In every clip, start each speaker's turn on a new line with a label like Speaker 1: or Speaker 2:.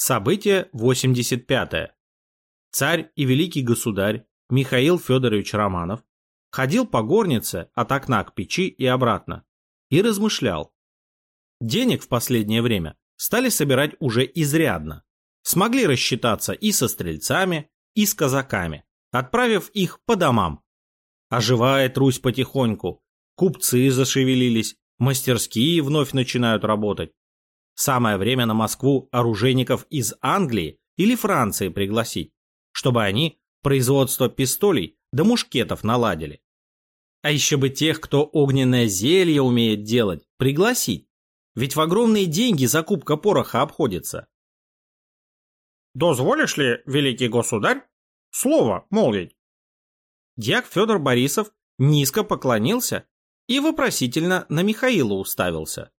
Speaker 1: Событие 85. Царь и великий государь Михаил Федорович Романов ходил по горнице от окна к печи и обратно и размышлял. Денег в последнее время стали собирать уже изрядно. Смогли рассчитаться и со стрельцами, и с казаками, отправив их по домам. Оживает Русь потихоньку, купцы зашевелились, мастерские вновь начинают работать. Самое время на Москву оружейников из Англии или Франции пригласить, чтобы они производство пистолей да мушкетов наладили. А еще бы тех, кто огненное зелье умеет делать, пригласить. Ведь в огромные деньги закупка пороха обходится.
Speaker 2: «Дозволишь ли, великий государь, слово молвить?»
Speaker 1: Дьяк Федор Борисов низко поклонился и вопросительно на Михаила уставился.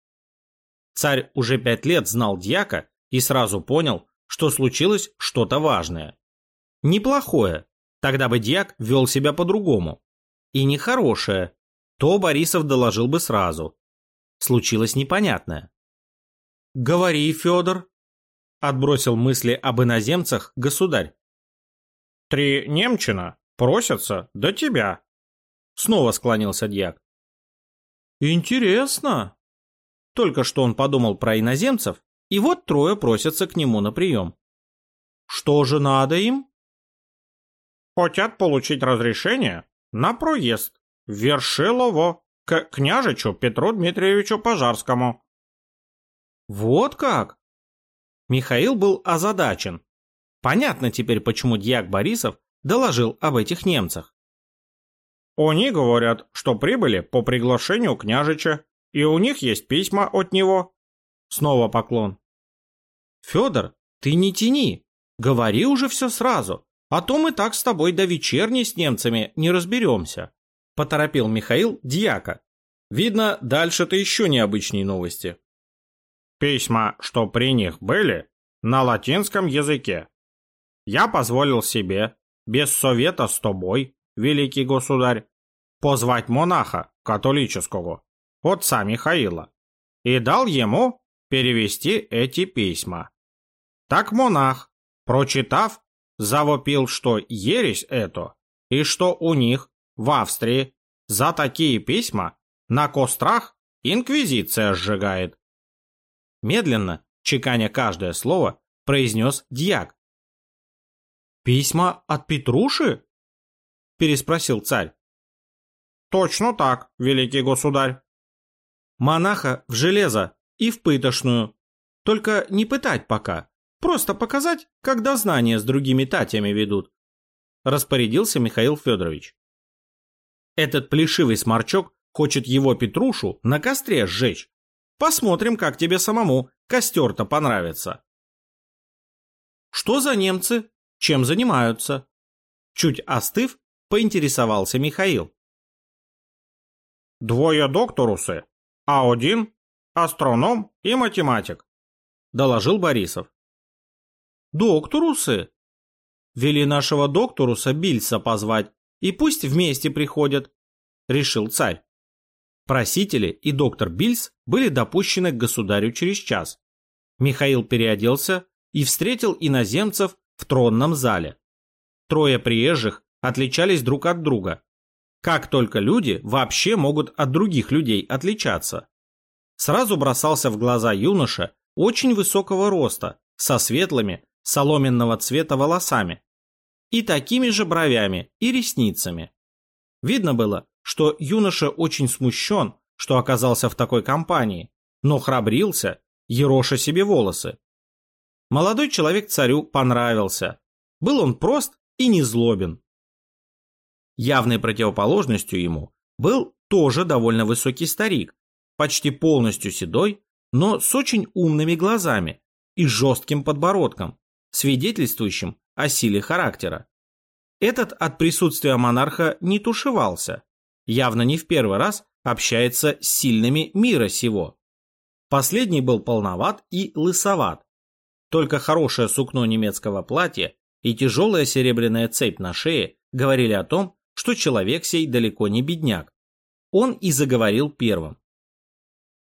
Speaker 1: Царь уже пять лет знал дьяка и сразу понял, что случилось что-то важное. Неплохое, тогда бы дьяк вел себя по-другому. И нехорошее, то Борисов доложил бы сразу. Случилось непонятное. «Говори, Федор», — отбросил мысли об иноземцах государь.
Speaker 2: «Три немчина просятся до тебя», —
Speaker 1: снова склонился дьяк. «Интересно», только что он подумал про иноземцев, и вот трое просятся к нему на прием. Что же надо им?
Speaker 2: Хотят получить разрешение на проезд в Вершилово к княжичу Петру Дмитриевичу Пожарскому.
Speaker 1: Вот как? Михаил был озадачен. Понятно теперь, почему дьяк Борисов доложил об этих немцах.
Speaker 2: Они говорят, что прибыли по приглашению княжича и у них есть письма от него.
Speaker 1: Снова поклон. Федор, ты не тяни. Говори уже все сразу. А то мы так с тобой до вечерней с немцами не разберемся. Поторопил Михаил дьяка. Видно, дальше-то еще необычнее новости.
Speaker 2: Письма, что при них были, на латинском языке. Я позволил себе, без совета с тобой, великий государь, позвать монаха католического отца Михаила, и дал ему перевести эти письма. Так монах, прочитав, завопил, что ересь это, и что у них в Австрии за такие письма на кострах инквизиция сжигает.
Speaker 1: Медленно, чеканя каждое слово, произнес дьяк. «Письма от Петруши?» – переспросил царь.
Speaker 2: «Точно так, великий государь»,
Speaker 1: Монаха в железо и в пытошную. Только не пытать пока. Просто показать, как дознание с другими татями ведут. Распорядился Михаил Федорович. Этот плешивый сморчок хочет его Петрушу на костре сжечь. Посмотрим, как тебе самому костер-то понравится. Что за немцы? Чем занимаются? Чуть остыв, поинтересовался Михаил.
Speaker 2: Двое докторусы а один – астроном и математик», –
Speaker 1: доложил Борисов. «Докторусы?» «Вели нашего докторуса Бильса позвать, и пусть вместе приходят», – решил царь. Просители и доктор Бильс были допущены к государю через час. Михаил переоделся и встретил иноземцев в тронном зале. Трое приезжих отличались друг от друга, как только люди вообще могут от других людей отличаться? Сразу бросался в глаза юноша очень высокого роста, со светлыми, соломенного цвета волосами и такими же бровями и ресницами. Видно было, что юноша очень смущен, что оказался в такой компании, но храбрился, ероша себе волосы. Молодой человек царю понравился. Был он прост и незлобен. Явной противоположностью ему был тоже довольно высокий старик, почти полностью седой, но с очень умными глазами и жестким подбородком, свидетельствующим о силе характера. Этот от присутствия монарха не тушевался, явно не в первый раз общается с сильными мира сего. Последний был полноват и лысоват. Только хорошее сукно немецкого платья и тяжелая серебряная цепь на шее говорили о том, что человек сей далеко не бедняк. Он и заговорил первым.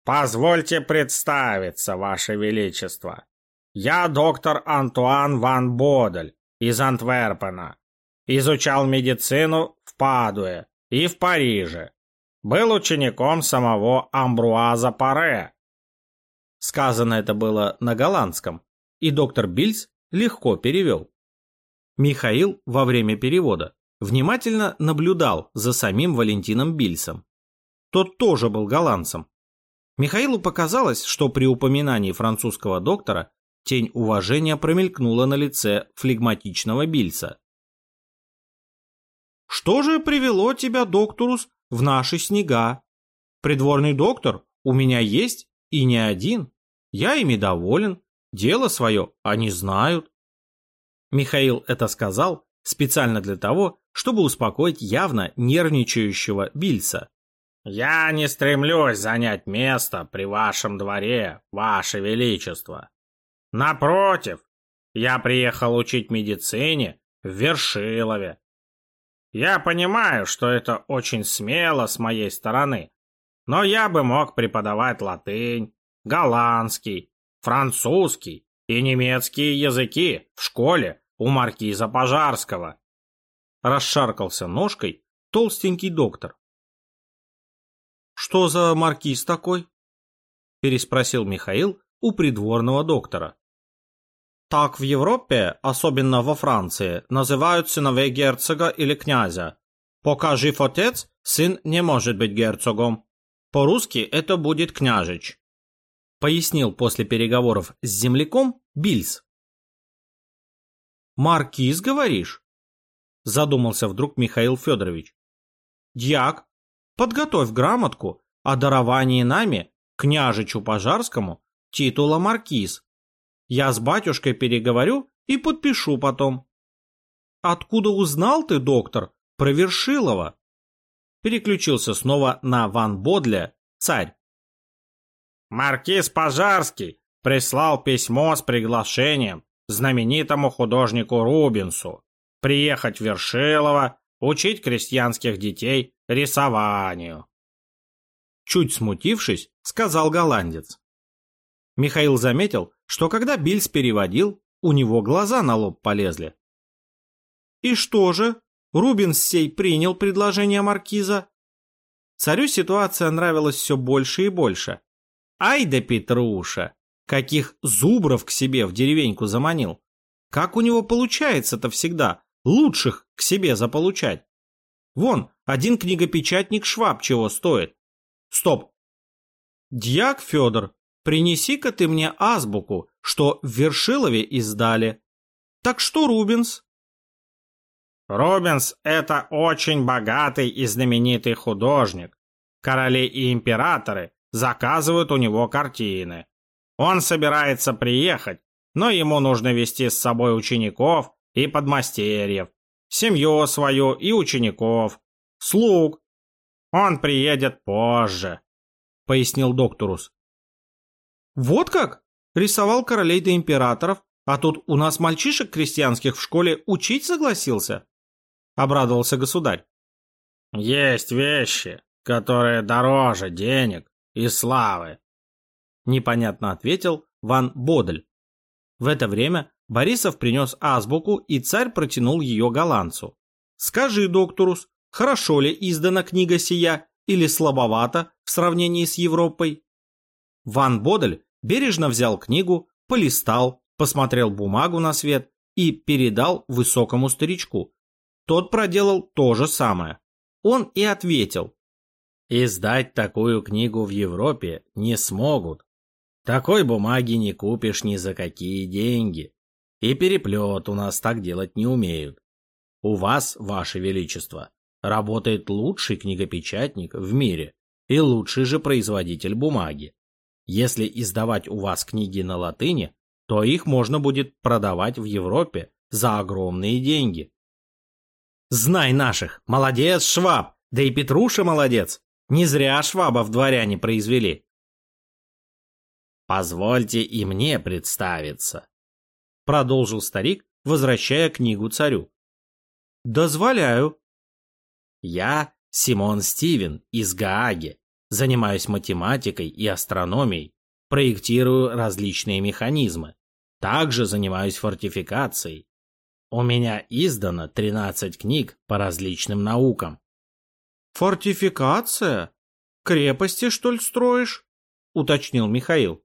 Speaker 2: «Позвольте представиться, Ваше Величество. Я доктор Антуан Ван Бодель из Антверпена. Изучал медицину в Падуе и в Париже. Был учеником самого Амбруаза Паре.
Speaker 1: Сказано это было на голландском, и доктор Бильс легко перевел. Михаил во время перевода внимательно наблюдал за самим Валентином Бильсом. Тот тоже был голландцем. Михаилу показалось, что при упоминании французского доктора тень уважения промелькнула на лице флегматичного Бильса. «Что же привело тебя, докторус, в наши снега? Придворный доктор у меня есть и не один. Я ими доволен, дело свое они знают». Михаил это сказал специально для того, чтобы успокоить явно нервничающего Бильса.
Speaker 2: «Я не стремлюсь занять место при вашем дворе, ваше величество. Напротив, я приехал учить медицине в Вершилове. Я понимаю, что это очень смело с моей стороны, но я бы мог преподавать латынь, голландский, французский и немецкие языки в школе у маркиза Пожарского.
Speaker 1: Расшаркался ножкой толстенький доктор. «Что за маркиз такой?» переспросил Михаил у придворного доктора. Так в Европе, особенно во Франции, называют сыновей герцога или князя. Пока жив отец, сын не может быть герцогом. По-русски это будет княжич. Пояснил после переговоров с земляком Бильс. «Маркиз, говоришь?» Задумался вдруг Михаил Федорович. «Дьяк, подготовь грамотку о даровании нами, княжичу Пожарскому, титула маркиз я с батюшкой переговорю и подпишу потом. Откуда узнал ты, доктор, про Вершилова? Переключился снова на Ван Бодля, царь.
Speaker 2: Маркиз Пожарский прислал письмо с приглашением знаменитому художнику Рубинсу приехать в Вершилово, учить крестьянских детей рисованию.
Speaker 1: Чуть смутившись, сказал голландец. Михаил заметил, что когда Бильс переводил, у него глаза на лоб полезли. И что же? Рубинс сей принял предложение маркиза? Царю ситуация нравилась все больше и больше. Ай да Петруша! Каких зубров к себе в деревеньку заманил! Как у него получается-то всегда лучших к себе заполучать? Вон, один книгопечатник Шваб чего стоит. Стоп! Дьяк Федор, принеси-ка ты мне азбуку, что в Вершилове издали. Так что Рубинс?
Speaker 2: Рубинс – это очень богатый и знаменитый художник. Короли и императоры заказывают у него картины. Он собирается приехать, но ему нужно вести с собой учеников и подмастерьев, семью свою и учеников, слуг. Он приедет позже, пояснил докторус.
Speaker 1: Вот как? Рисовал королей да императоров, а тут у нас мальчишек крестьянских в школе учить согласился? Обрадовался государь.
Speaker 2: Есть вещи, которые дороже денег и славы.
Speaker 1: Непонятно ответил Ван Бодель. В это время Борисов принес азбуку, и царь протянул ее голландцу. «Скажи, докторус, хорошо ли издана книга сия или слабовато в сравнении с Европой?» Ван Бодель бережно взял книгу, полистал, посмотрел бумагу на свет и передал высокому старичку. Тот проделал то же самое. Он и ответил. Издать такую книгу в Европе не смогут. Такой бумаги не купишь ни за какие деньги. И переплет у нас так делать не умеют. У вас, ваше величество, работает лучший книгопечатник в мире и лучший же производитель бумаги. Если издавать у вас книги на латыни, то их можно будет продавать в Европе за огромные деньги. Знай наших! Молодец, Шваб! Да и Петруша молодец! Не зря Шваба в дворяне произвели. Позвольте и мне представиться, продолжил старик, возвращая книгу царю. Дозволяю. Я Симон Стивен из Гааги, Занимаюсь математикой и астрономией, проектирую различные механизмы. Также занимаюсь фортификацией. У меня издано 13 книг по различным наукам.
Speaker 2: Фортификация? Крепости, что ли, строишь? Уточнил Михаил.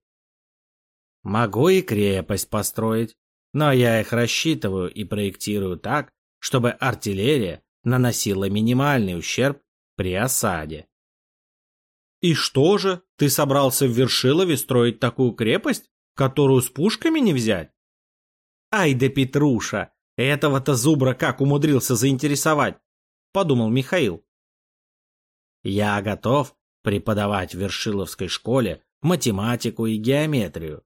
Speaker 1: Могу и крепость построить, но я их рассчитываю и проектирую так, чтобы артиллерия наносила минимальный ущерб при осаде.
Speaker 2: И что же, ты собрался в Вершилове строить такую крепость, которую с пушками не взять?
Speaker 1: Ай да Петруша, этого-то зубра как умудрился заинтересовать, подумал Михаил. Я готов преподавать в Вершиловской школе математику и геометрию.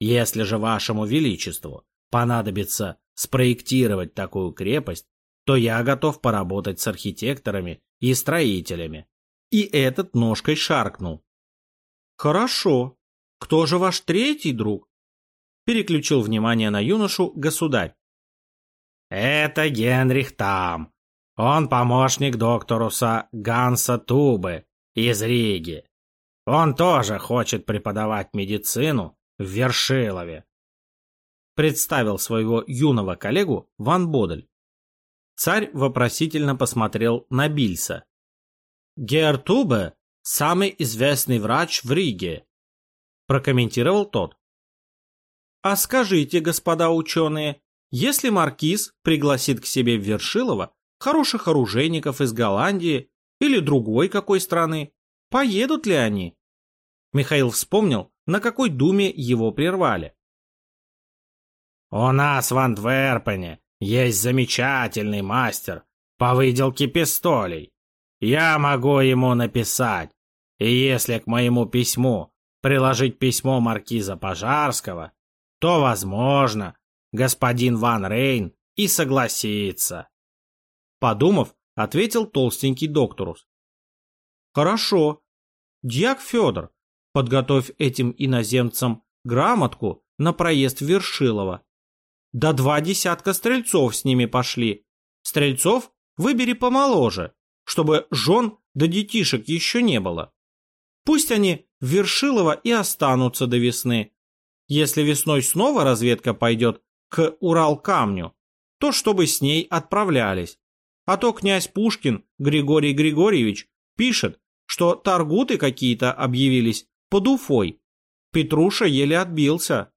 Speaker 1: Если же вашему величеству понадобится спроектировать такую крепость, то я готов поработать с архитекторами и строителями. И этот ножкой шаркнул.
Speaker 2: Хорошо. Кто же ваш третий друг? Переключил внимание на юношу государь.
Speaker 1: Это Генрих Там. Он помощник докторуса Ганса Тубы из Риги. Он тоже хочет преподавать медицину в Вершилове. Представил своего юного коллегу Ван Бодель. Царь вопросительно посмотрел на Бильса.
Speaker 2: Гертубе – самый известный врач в Риге, прокомментировал тот. А скажите, господа ученые, если маркиз пригласит к себе в Вершилово хороших оружейников из Голландии или другой какой страны, поедут ли они? Михаил вспомнил, на какой думе его прервали.
Speaker 1: «У нас в Антверпене есть замечательный мастер по выделке пистолей. Я могу ему написать, и если к моему письму приложить письмо маркиза Пожарского, то, возможно, господин Ван Рейн и согласится.
Speaker 2: Подумав, ответил толстенький докторус. Хорошо. Дьяк Федор, подготовь этим иноземцам грамотку на проезд в Вершилово. Да два десятка стрельцов с ними пошли. Стрельцов выбери помоложе, чтобы жен да детишек еще не было. Пусть они в Вершилово и останутся до весны. Если весной снова разведка пойдет к Урал-камню, то чтобы с ней отправлялись. А то князь Пушкин Григорий Григорьевич пишет, что торгуты какие-то объявились под Уфой. Петруша еле отбился.